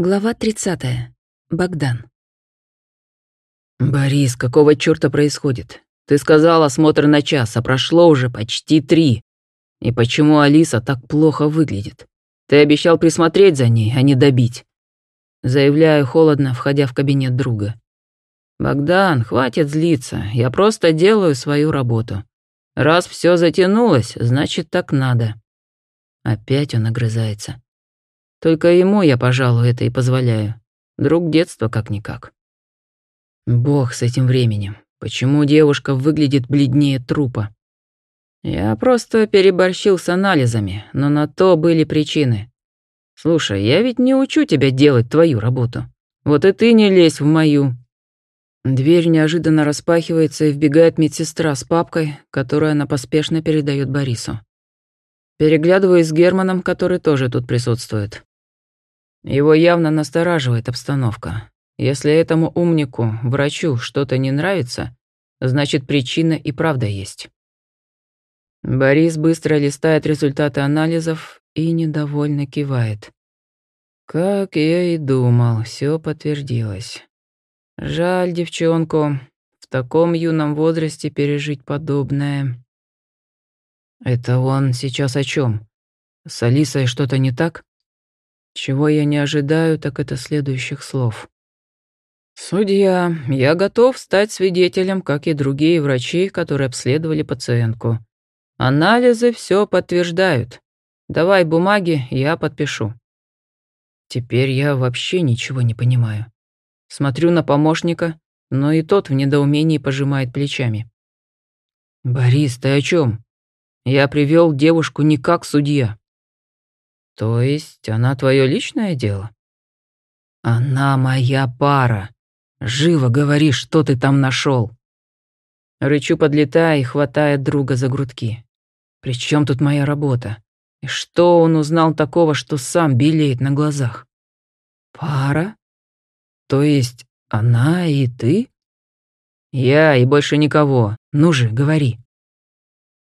Глава 30. Богдан. «Борис, какого чёрта происходит? Ты сказал осмотр на час, а прошло уже почти три. И почему Алиса так плохо выглядит? Ты обещал присмотреть за ней, а не добить». Заявляю холодно, входя в кабинет друга. «Богдан, хватит злиться, я просто делаю свою работу. Раз всё затянулось, значит, так надо». Опять он огрызается. Только ему я, пожалуй, это и позволяю. Друг детства как-никак. Бог с этим временем. Почему девушка выглядит бледнее трупа? Я просто переборщил с анализами, но на то были причины. Слушай, я ведь не учу тебя делать твою работу. Вот и ты не лезь в мою. Дверь неожиданно распахивается и вбегает медсестра с папкой, которую она поспешно передает Борису. Переглядываюсь с Германом, который тоже тут присутствует. Его явно настораживает обстановка. Если этому умнику, врачу, что-то не нравится, значит причина и правда есть. Борис быстро листает результаты анализов и недовольно кивает. Как я и думал, все подтвердилось. Жаль девчонку, в таком юном возрасте пережить подобное. Это он сейчас о чем? С Алисой что-то не так? Чего я не ожидаю, так это следующих слов. «Судья, я готов стать свидетелем, как и другие врачи, которые обследовали пациентку. Анализы все подтверждают. Давай бумаги, я подпишу». Теперь я вообще ничего не понимаю. Смотрю на помощника, но и тот в недоумении пожимает плечами. «Борис, ты о чем? Я привел девушку не как судья. То есть она твое личное дело? Она моя пара. Живо говори, что ты там нашел. Рычу, подлетая и хватая друга за грудки. При чем тут моя работа? И что он узнал такого, что сам белеет на глазах? Пара? То есть она и ты? Я и больше никого. Ну же, говори.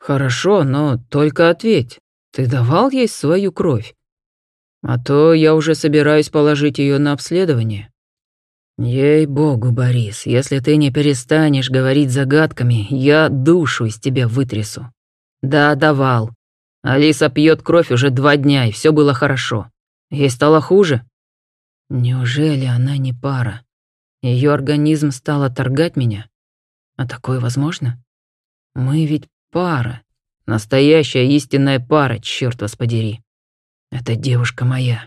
Хорошо, но только ответь. Ты давал ей свою кровь? А то я уже собираюсь положить ее на обследование. Ей-богу, Борис, если ты не перестанешь говорить загадками, я душу из тебя вытрясу. Да, давал. Алиса пьет кровь уже два дня, и все было хорошо. Ей стало хуже? Неужели она не пара? Ее организм стал отторгать меня? А такое возможно? Мы ведь пара. Настоящая истинная пара, черт вас подери. Это девушка моя.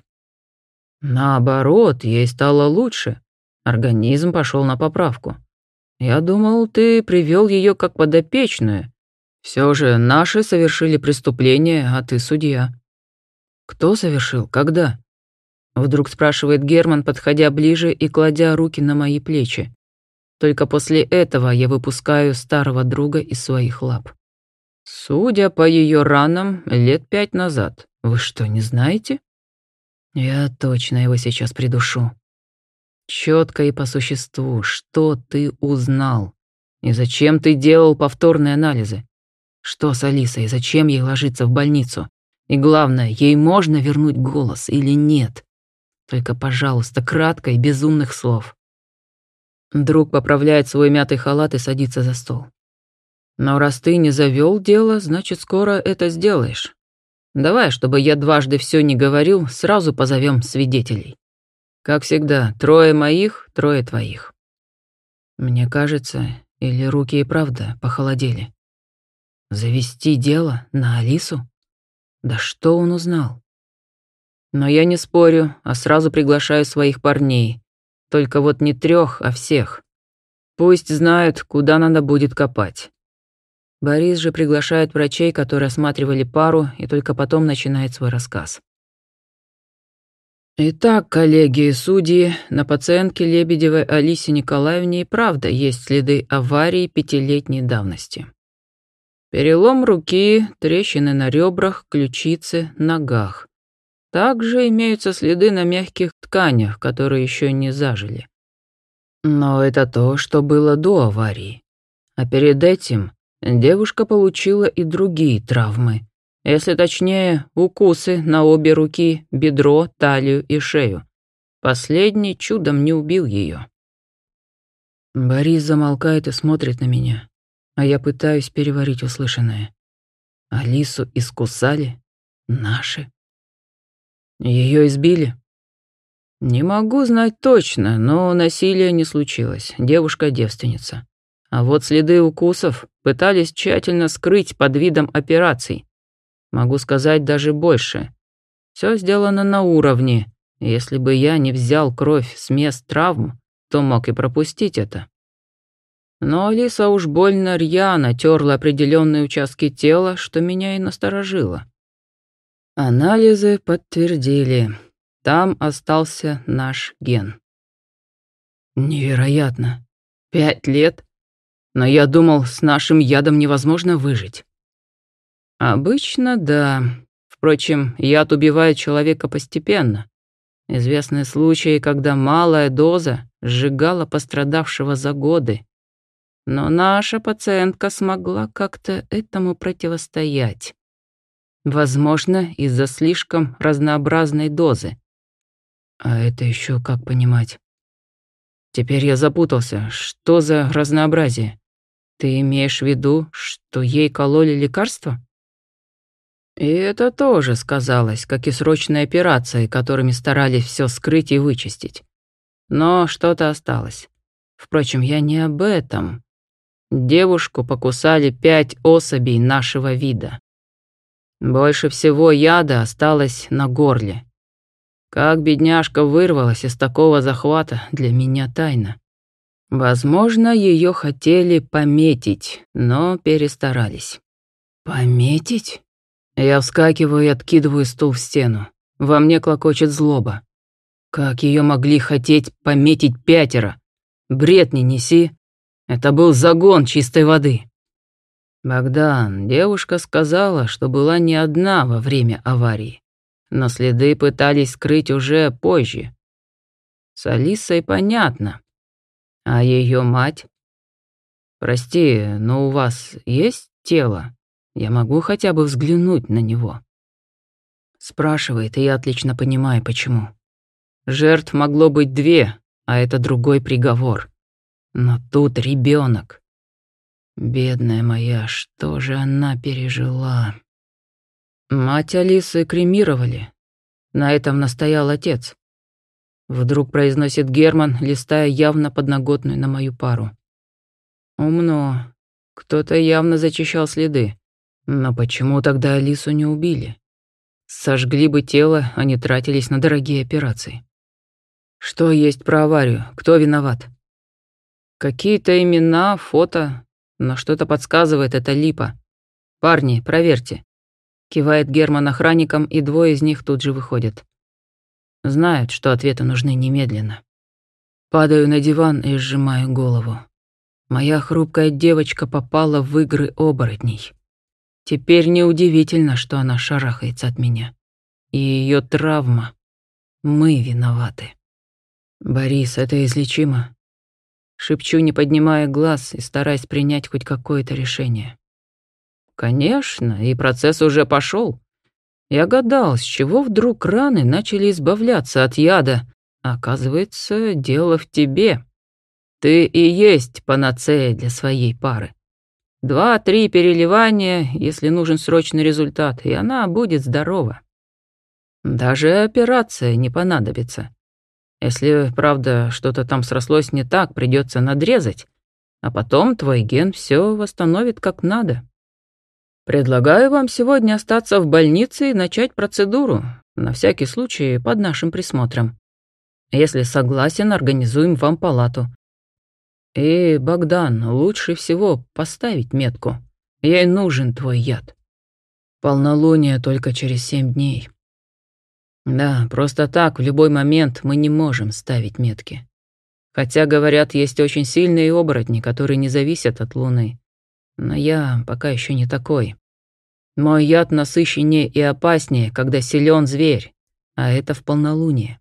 Наоборот, ей стало лучше. Организм пошел на поправку. Я думал, ты привел ее как подопечную. Все же наши совершили преступление, а ты судья. Кто совершил? Когда? Вдруг спрашивает Герман, подходя ближе и кладя руки на мои плечи. Только после этого я выпускаю старого друга из своих лап. Судя по ее ранам, лет пять назад. Вы что, не знаете? Я точно его сейчас придушу. Четко и по существу, что ты узнал? И зачем ты делал повторные анализы? Что с Алисой, зачем ей ложиться в больницу? И главное, ей можно вернуть голос или нет? Только, пожалуйста, кратко и без умных слов. Друг поправляет свой мятый халат и садится за стол. Но раз ты не завел дело, значит, скоро это сделаешь. Давай, чтобы я дважды все не говорил, сразу позовем свидетелей. Как всегда, трое моих, трое твоих. Мне кажется, или руки и правда похолодели. Завести дело на Алису? Да что он узнал? Но я не спорю, а сразу приглашаю своих парней. Только вот не трех, а всех. Пусть знают, куда надо будет копать. Борис же приглашает врачей, которые осматривали пару, и только потом начинает свой рассказ. Итак, коллеги и судьи, на пациентке Лебедевой Алисе Николаевне и правда есть следы аварии пятилетней давности. Перелом руки, трещины на ребрах, ключице, ногах. Также имеются следы на мягких тканях, которые еще не зажили. Но это то, что было до аварии. А перед этим девушка получила и другие травмы. Если точнее, укусы на обе руки, бедро, талию и шею. Последний чудом не убил ее. Борис замолкает и смотрит на меня, а я пытаюсь переварить услышанное. Алису искусали? Наши? Ее избили? Не могу знать точно, но насилия не случилось. Девушка девственница. А вот следы укусов пытались тщательно скрыть под видом операций. Могу сказать даже больше. Все сделано на уровне. Если бы я не взял кровь с мест травм, то мог и пропустить это. Но Алиса уж больно рьяно терла определенные участки тела, что меня и насторожило. Анализы подтвердили, там остался наш ген. Невероятно. Пять лет? Но я думал, с нашим ядом невозможно выжить. Обычно да. Впрочем, яд убивает человека постепенно. Известны случаи, когда малая доза сжигала пострадавшего за годы. Но наша пациентка смогла как-то этому противостоять. Возможно, из-за слишком разнообразной дозы. А это еще как понимать? Теперь я запутался. Что за разнообразие? Ты имеешь в виду, что ей кололи лекарства? И это тоже сказалось, как и срочные операции, которыми старались все скрыть и вычистить. Но что-то осталось. Впрочем, я не об этом. Девушку покусали пять особей нашего вида. Больше всего яда осталось на горле. Как бедняжка вырвалась из такого захвата, для меня тайна. Возможно, ее хотели пометить, но перестарались. Пометить? Я вскакиваю и откидываю стул в стену. Во мне клокочет злоба. Как ее могли хотеть пометить пятеро? Бред не неси. Это был загон чистой воды. Богдан, девушка сказала, что была не одна во время аварии, но следы пытались скрыть уже позже. С Алисой понятно. А ее мать? Прости, но у вас есть тело? Я могу хотя бы взглянуть на него. Спрашивает, и я отлично понимаю, почему. Жертв могло быть две, а это другой приговор. Но тут ребенок. Бедная моя, что же она пережила? Мать Алисы кремировали. На этом настоял отец. Вдруг произносит Герман, листая явно подноготную на мою пару. Умно. Кто-то явно зачищал следы. Но почему тогда Алису не убили? Сожгли бы тело, а не тратились на дорогие операции. Что есть про аварию? Кто виноват? Какие-то имена, фото, но что-то подсказывает, это липа. Парни, проверьте. Кивает Герман охранникам, и двое из них тут же выходят. Знают, что ответы нужны немедленно. Падаю на диван и сжимаю голову. Моя хрупкая девочка попала в игры оборотней. Теперь неудивительно, что она шарахается от меня. И ее травма. Мы виноваты. Борис, это излечимо. Шепчу, не поднимая глаз и стараясь принять хоть какое-то решение. Конечно, и процесс уже пошел. Я гадал, с чего вдруг раны начали избавляться от яда. Оказывается, дело в тебе. Ты и есть панацея для своей пары. Два-три переливания, если нужен срочный результат, и она будет здорова. Даже операция не понадобится. Если, правда, что-то там срослось не так, придется надрезать, а потом твой ген все восстановит как надо. Предлагаю вам сегодня остаться в больнице и начать процедуру, на всякий случай под нашим присмотром. Если согласен, организуем вам палату. И, Богдан, лучше всего поставить метку. Ей нужен твой яд. Полнолуние только через семь дней. Да, просто так в любой момент мы не можем ставить метки. Хотя, говорят, есть очень сильные оборотни, которые не зависят от Луны. Но я пока еще не такой. Мой яд насыщеннее и опаснее, когда силен зверь, а это в полнолуние.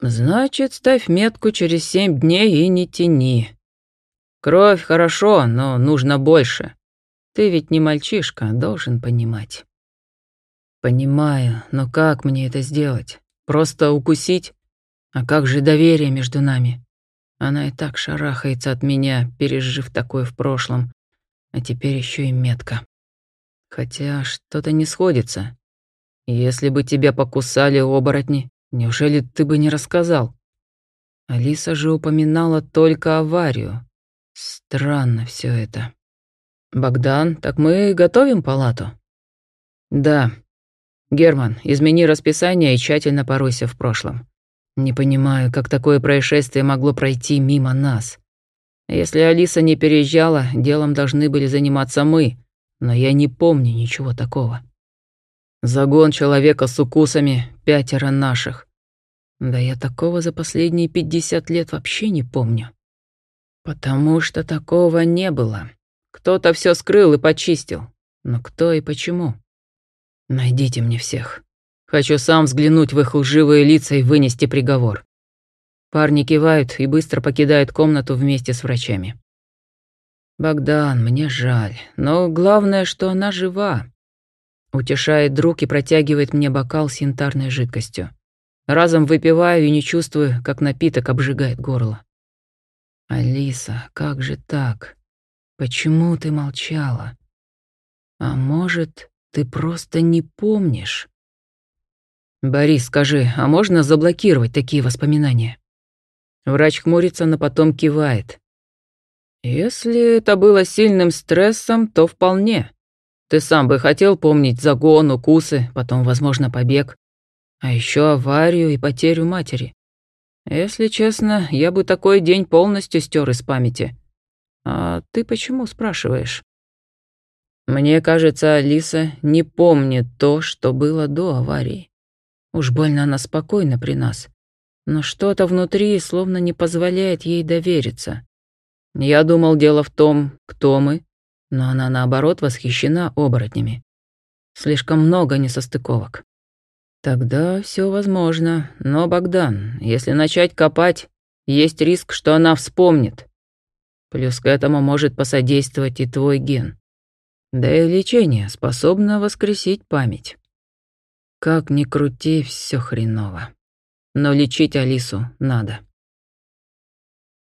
Значит, ставь метку через семь дней и не тяни. Кровь хорошо, но нужно больше. Ты ведь не мальчишка, должен понимать. «Понимаю, но как мне это сделать? Просто укусить? А как же доверие между нами? Она и так шарахается от меня, пережив такое в прошлом, а теперь еще и метка. Хотя что-то не сходится. Если бы тебя покусали оборотни, неужели ты бы не рассказал? Алиса же упоминала только аварию. Странно все это. Богдан, так мы готовим палату? Да. Герман, измени расписание и тщательно поройся в прошлом. Не понимаю, как такое происшествие могло пройти мимо нас. Если Алиса не переезжала, делом должны были заниматься мы, но я не помню ничего такого. Загон человека с укусами, пятеро наших. Да я такого за последние пятьдесят лет вообще не помню. Потому что такого не было. Кто-то все скрыл и почистил. Но кто и почему? Найдите мне всех. Хочу сам взглянуть в их лживые лица и вынести приговор. Парни кивают и быстро покидают комнату вместе с врачами. Богдан, мне жаль, но главное, что она жива. Утешает друг и протягивает мне бокал с янтарной жидкостью. Разом выпиваю и не чувствую, как напиток обжигает горло. Алиса, как же так? Почему ты молчала? А может, ты просто не помнишь? «Борис, скажи, а можно заблокировать такие воспоминания?» Врач хмурится, но потом кивает. «Если это было сильным стрессом, то вполне. Ты сам бы хотел помнить загон, укусы, потом, возможно, побег, а еще аварию и потерю матери. Если честно, я бы такой день полностью стер из памяти. А ты почему спрашиваешь?» Мне кажется, Алиса не помнит то, что было до аварии. Уж больно она спокойна при нас. Но что-то внутри словно не позволяет ей довериться. Я думал, дело в том, кто мы, но она, наоборот, восхищена оборотнями. Слишком много несостыковок. Тогда все возможно, но, Богдан, если начать копать, есть риск, что она вспомнит. Плюс к этому может посодействовать и твой ген. Да и лечение способно воскресить память. Как ни крути, все хреново. Но лечить Алису надо.